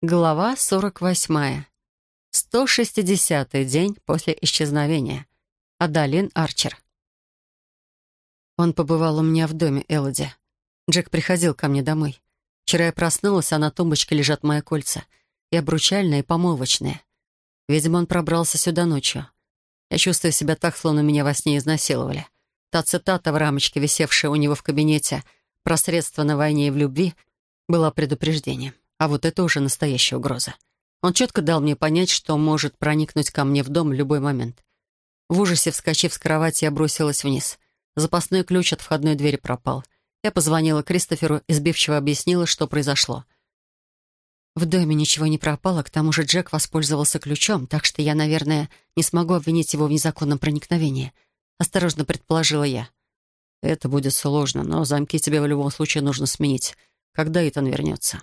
Глава 48. 160-й день после исчезновения. Адалин Арчер. Он побывал у меня в доме, Элоди. Джек приходил ко мне домой. Вчера я проснулась, а на тумбочке лежат мои кольца. И обручальные, и помолвочные. Видимо, он пробрался сюда ночью. Я чувствую себя так, словно меня во сне изнасиловали. Та цитата в рамочке, висевшая у него в кабинете, про средства на войне и в любви, была предупреждением. А вот это уже настоящая угроза. Он четко дал мне понять, что может проникнуть ко мне в дом в любой момент. В ужасе, вскочив с кровати, я бросилась вниз. Запасной ключ от входной двери пропал. Я позвонила Кристоферу и сбивчиво объяснила, что произошло. В доме ничего не пропало, к тому же Джек воспользовался ключом, так что я, наверное, не смогу обвинить его в незаконном проникновении. Осторожно предположила я. Это будет сложно, но замки тебе в любом случае нужно сменить, когда Итан вернется.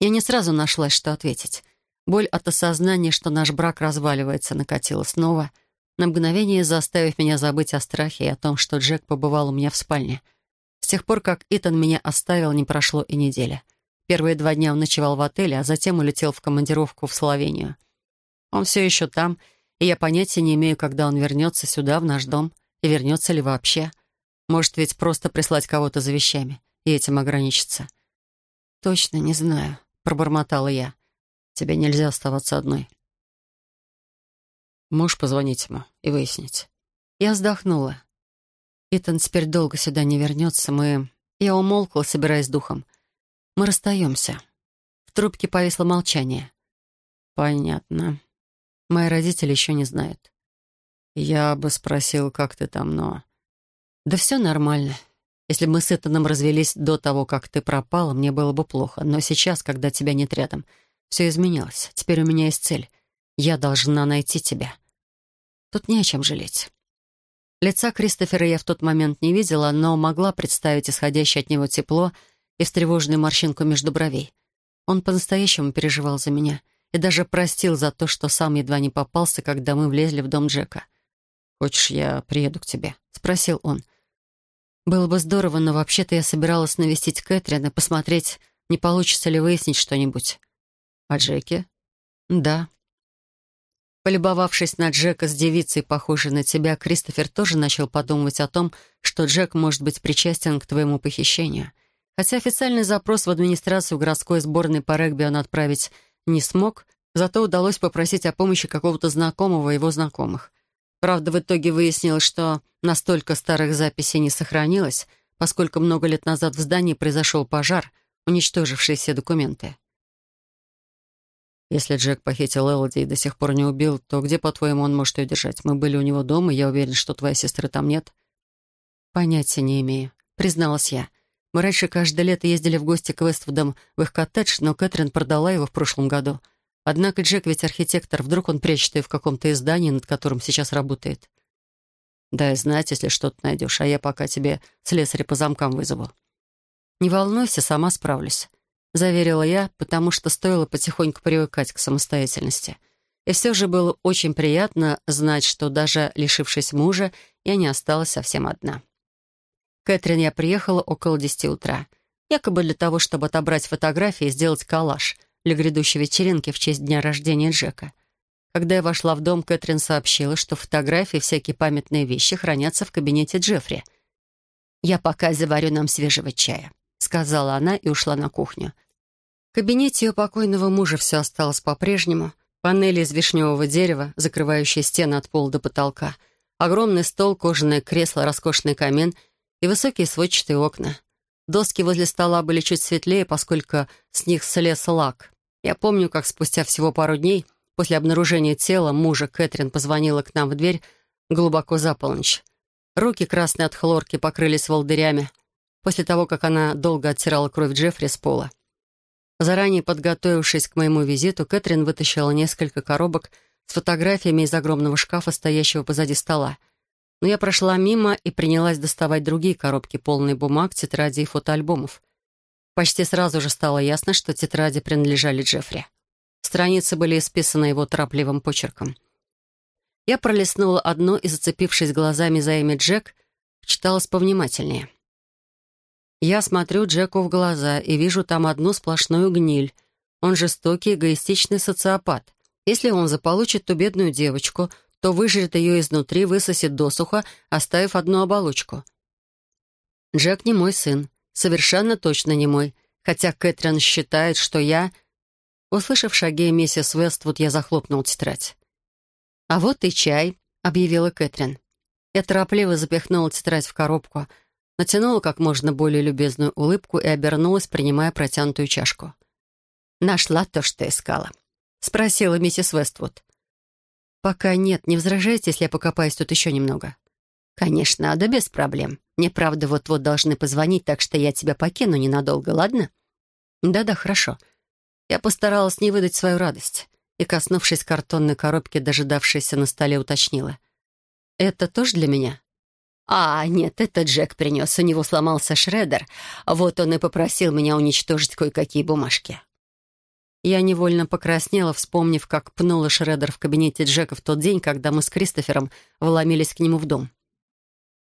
Я не сразу нашлась, что ответить. Боль от осознания, что наш брак разваливается, накатила снова, на мгновение заставив меня забыть о страхе и о том, что Джек побывал у меня в спальне. С тех пор, как Итан меня оставил, не прошло и неделя. Первые два дня он ночевал в отеле, а затем улетел в командировку в Словению. Он все еще там, и я понятия не имею, когда он вернется сюда, в наш дом, и вернется ли вообще. Может ведь просто прислать кого-то за вещами и этим ограничиться. Точно не знаю пробормотала я. «Тебе нельзя оставаться одной». Можешь позвонить ему и выяснить. Я вздохнула. Итан теперь долго сюда не вернется. Мы... Я умолкла, собираясь духом. Мы расстаемся. В трубке повисло молчание. Понятно. Мои родители еще не знают. Я бы спросил, как ты там, но... Да все нормально. Если бы мы с Итаном развелись до того, как ты пропала, мне было бы плохо. Но сейчас, когда тебя нет рядом, все изменилось. Теперь у меня есть цель. Я должна найти тебя. Тут не о чем жалеть. Лица Кристофера я в тот момент не видела, но могла представить исходящее от него тепло и встревоженную морщинку между бровей. Он по-настоящему переживал за меня и даже простил за то, что сам едва не попался, когда мы влезли в дом Джека. «Хочешь, я приеду к тебе?» — спросил он. — было бы здорово, но вообще-то я собиралась навестить Кэтрин и посмотреть, не получится ли выяснить что-нибудь. О Джеке? Да. Полюбовавшись на Джека с девицей, похожей на тебя, Кристофер тоже начал подумывать о том, что Джек может быть причастен к твоему похищению. Хотя официальный запрос в администрацию городской сборной по регби он отправить не смог, зато удалось попросить о помощи какого-то знакомого его знакомых. Правда, в итоге выяснилось, что настолько старых записей не сохранилось, поскольку много лет назад в здании произошел пожар, уничтоживший все документы. Если Джек похитил Элоди и до сих пор не убил, то где, по-твоему, он может ее держать? Мы были у него дома, я уверен, что твоей сестры там нет. Понятия не имею, призналась я. Мы раньше каждое лето ездили в гости к Вествудам в их коттедж, но Кэтрин продала его в прошлом году — Однако Джек ведь архитектор, вдруг он прячет ее в каком-то издании, над которым сейчас работает. Дай знать, если что-то найдешь, а я пока тебе слесаря по замкам вызову. Не волнуйся, сама справлюсь. Заверила я, потому что стоило потихоньку привыкать к самостоятельности. И все же было очень приятно знать, что даже лишившись мужа, я не осталась совсем одна. Кэтрин я приехала около десяти утра. Якобы для того, чтобы отобрать фотографии и сделать коллаж — для грядущей вечеринки в честь дня рождения Джека. Когда я вошла в дом, Кэтрин сообщила, что фотографии и всякие памятные вещи хранятся в кабинете Джеффри. «Я пока заварю нам свежего чая», — сказала она и ушла на кухню. В кабинете ее покойного мужа все осталось по-прежнему. Панели из вишневого дерева, закрывающие стены от пола до потолка, огромный стол, кожаное кресло, роскошный камин и высокие сводчатые окна. Доски возле стола были чуть светлее, поскольку с них слез лак. Я помню, как спустя всего пару дней после обнаружения тела мужа Кэтрин позвонила к нам в дверь глубоко за полночь. Руки красные от хлорки покрылись волдырями после того, как она долго оттирала кровь Джеффри с пола. Заранее подготовившись к моему визиту, Кэтрин вытащила несколько коробок с фотографиями из огромного шкафа, стоящего позади стола. Но я прошла мимо и принялась доставать другие коробки, полные бумаг, тетрадей и фотоальбомов. Почти сразу же стало ясно, что тетради принадлежали Джеффри. Страницы были исписаны его торопливым почерком. Я пролистнула одну и, зацепившись глазами за имя Джек, читалась повнимательнее. Я смотрю Джеку в глаза и вижу там одну сплошную гниль. Он жестокий, эгоистичный социопат. Если он заполучит ту бедную девочку, то выжрет ее изнутри, высосет досуха, оставив одну оболочку. Джек не мой сын. Совершенно точно не мой. Хотя Кэтрин считает, что я... Услышав шаги миссис Вествуд, я захлопнул тетрадь. «А вот и чай», — объявила Кэтрин. Я торопливо запихнула тетрадь в коробку, натянула как можно более любезную улыбку и обернулась, принимая протянутую чашку. «Нашла то, что искала», — спросила миссис Вествуд. «Пока нет, не возражайте, если я покопаюсь тут еще немного». «Конечно, да без проблем. Мне, правда, вот-вот должны позвонить, так что я тебя покину ненадолго, ладно?» «Да-да, хорошо». Я постаралась не выдать свою радость и, коснувшись картонной коробки, дожидавшейся на столе, уточнила. «Это тоже для меня?» «А, нет, это Джек принес. У него сломался шредер. Вот он и попросил меня уничтожить кое-какие бумажки». Я невольно покраснела, вспомнив, как пнула Шредер в кабинете Джека в тот день, когда мы с Кристофером вломились к нему в дом.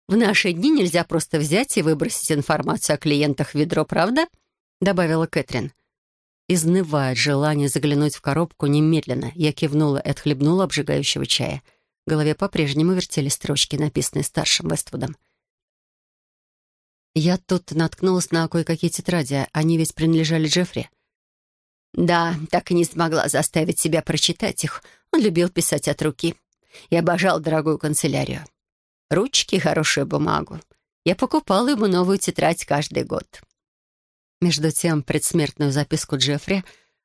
«В наши дни нельзя просто взять и выбросить информацию о клиентах в ведро, правда?» — добавила Кэтрин. Изнывая желание заглянуть в коробку немедленно, я кивнула и отхлебнула обжигающего чая. В голове по-прежнему вертели строчки, написанные старшим Вествудом. Я тут наткнулась на кое-какие тетради, они ведь принадлежали Джеффри. Да, так и не смогла заставить себя прочитать их. Он любил писать от руки. И обожал дорогую канцелярию. Ручки и хорошую бумагу. Я покупала ему новую тетрадь каждый год. Между тем, предсмертную записку Джеффри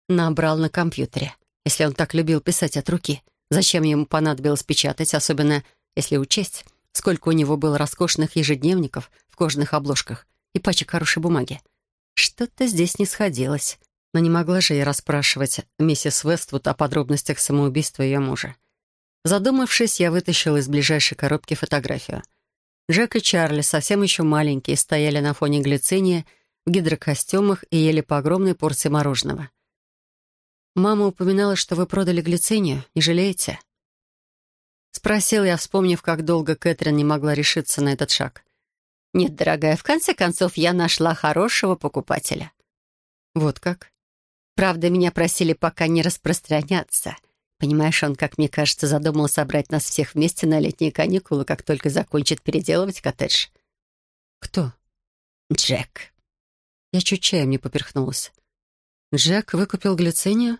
набрал на компьютере. Если он так любил писать от руки, зачем ему понадобилось печатать, особенно если учесть, сколько у него было роскошных ежедневников в кожаных обложках и пачек хорошей бумаги. Что-то здесь не сходилось. Но не могла же я расспрашивать миссис Вествуд о подробностях самоубийства ее мужа. Задумавшись, я вытащила из ближайшей коробки фотографию. Джек и Чарли, совсем еще маленькие, стояли на фоне глициния в гидрокостюмах и ели по огромной порции мороженого. «Мама упоминала, что вы продали глицинию. Не жалеете?» Спросил я, вспомнив, как долго Кэтрин не могла решиться на этот шаг. «Нет, дорогая, в конце концов я нашла хорошего покупателя». «Вот как?» Правда, меня просили пока не распространяться. Понимаешь, он, как мне кажется, задумал собрать нас всех вместе на летние каникулы, как только закончит переделывать коттедж. Кто? Джек. Я чуть чаем не поперхнулась. Джек выкупил глицинию?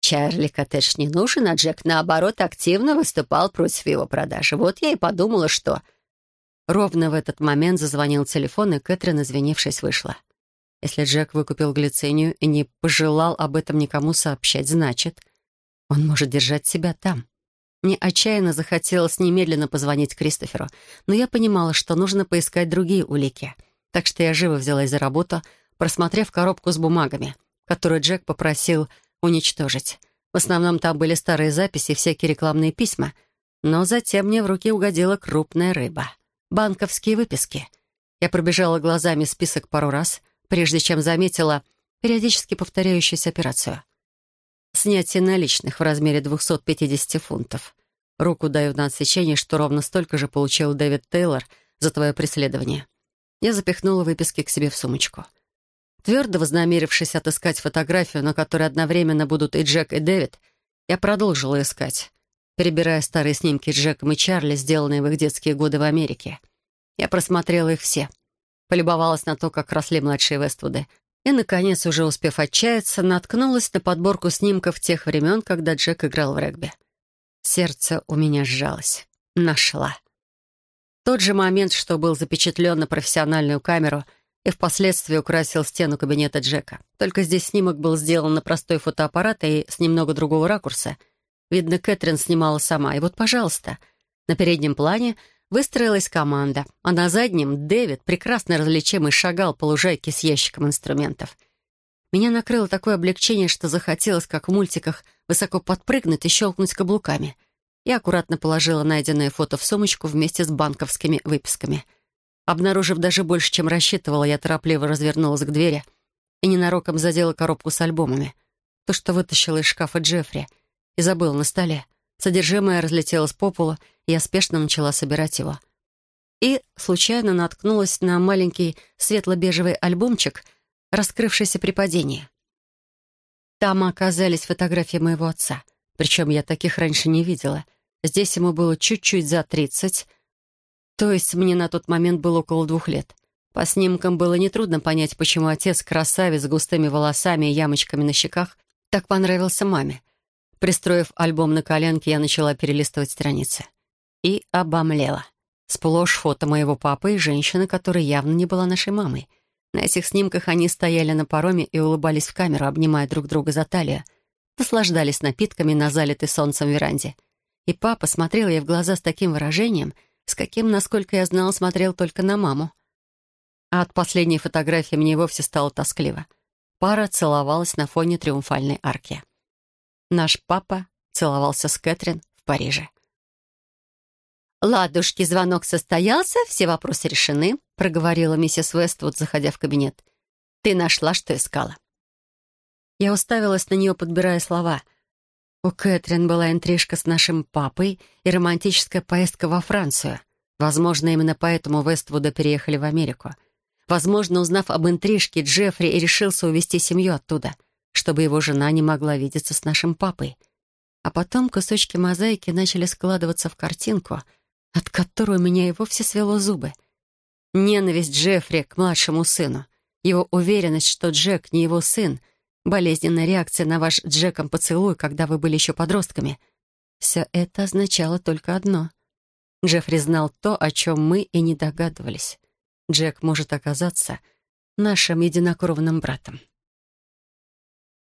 Чарли коттедж не нужен, а Джек, наоборот, активно выступал против его продажи. Вот я и подумала, что... Ровно в этот момент зазвонил телефон, и Кэтрин, извинившись, вышла. Если Джек выкупил глицинию и не пожелал об этом никому сообщать, значит, он может держать себя там. Мне отчаянно захотелось немедленно позвонить Кристоферу, но я понимала, что нужно поискать другие улики. Так что я живо взялась за работу, просмотрев коробку с бумагами, которую Джек попросил уничтожить. В основном там были старые записи и всякие рекламные письма, но затем мне в руки угодила крупная рыба. Банковские выписки. Я пробежала глазами список пару раз, прежде чем заметила периодически повторяющуюся операцию. Снятие наличных в размере 250 фунтов. Руку даю на отсечение, что ровно столько же получил Дэвид Тейлор за твое преследование. Я запихнула выписки к себе в сумочку. Твердо вознамерившись отыскать фотографию, на которой одновременно будут и Джек, и Дэвид, я продолжила искать, перебирая старые снимки Джеком и Чарли, сделанные в их детские годы в Америке. Я просмотрела их все — полюбовалась на то, как росли младшие Вествуды, и, наконец, уже успев отчаяться, наткнулась на подборку снимков тех времен, когда Джек играл в регби. Сердце у меня сжалось. Нашла. Тот же момент, что был запечатлен на профессиональную камеру и впоследствии украсил стену кабинета Джека. Только здесь снимок был сделан на простой фотоаппарат и с немного другого ракурса. Видно, Кэтрин снимала сама. И вот, пожалуйста, на переднем плане — Выстроилась команда, а на заднем Дэвид, прекрасно различимый, шагал по лужайке с ящиком инструментов. Меня накрыло такое облегчение, что захотелось, как в мультиках, высоко подпрыгнуть и щелкнуть каблуками. Я аккуратно положила найденное фото в сумочку вместе с банковскими выписками. Обнаружив даже больше, чем рассчитывала, я торопливо развернулась к двери и ненароком задела коробку с альбомами. То, что вытащила из шкафа Джеффри и забыла на столе — Содержимое разлетелось по полу, и я спешно начала собирать его. И случайно наткнулась на маленький светло-бежевый альбомчик, раскрывшийся при падении. Там оказались фотографии моего отца. Причем я таких раньше не видела. Здесь ему было чуть-чуть за тридцать. То есть мне на тот момент было около двух лет. По снимкам было нетрудно понять, почему отец, красавец с густыми волосами и ямочками на щеках, так понравился маме. Пристроив альбом на коленке, я начала перелистывать страницы. И обомлела. Сплошь фото моего папы и женщины, которая явно не была нашей мамой. На этих снимках они стояли на пароме и улыбались в камеру, обнимая друг друга за талию, наслаждались напитками на залитой солнцем веранде. И папа смотрел ей в глаза с таким выражением, с каким, насколько я знала, смотрел только на маму. А от последней фотографии мне вовсе стало тоскливо. Пара целовалась на фоне триумфальной арки. Наш папа целовался с Кэтрин в Париже. «Ладушки, звонок состоялся, все вопросы решены», — проговорила миссис Вествуд, заходя в кабинет. «Ты нашла, что искала». Я уставилась на нее, подбирая слова. У Кэтрин была интрижка с нашим папой и романтическая поездка во Францию. Возможно, именно поэтому Вествуда переехали в Америку. Возможно, узнав об интрижке, Джеффри и решился увезти семью оттуда, чтобы его жена не могла видеться с нашим папой. А потом кусочки мозаики начали складываться в картинку — от которой у меня и вовсе свело зубы. Ненависть Джеффри к младшему сыну, его уверенность, что Джек не его сын, болезненная реакция на ваш Джеком поцелуй, когда вы были еще подростками. Все это означало только одно. Джеффри знал то, о чем мы и не догадывались. Джек может оказаться нашим единокровным братом.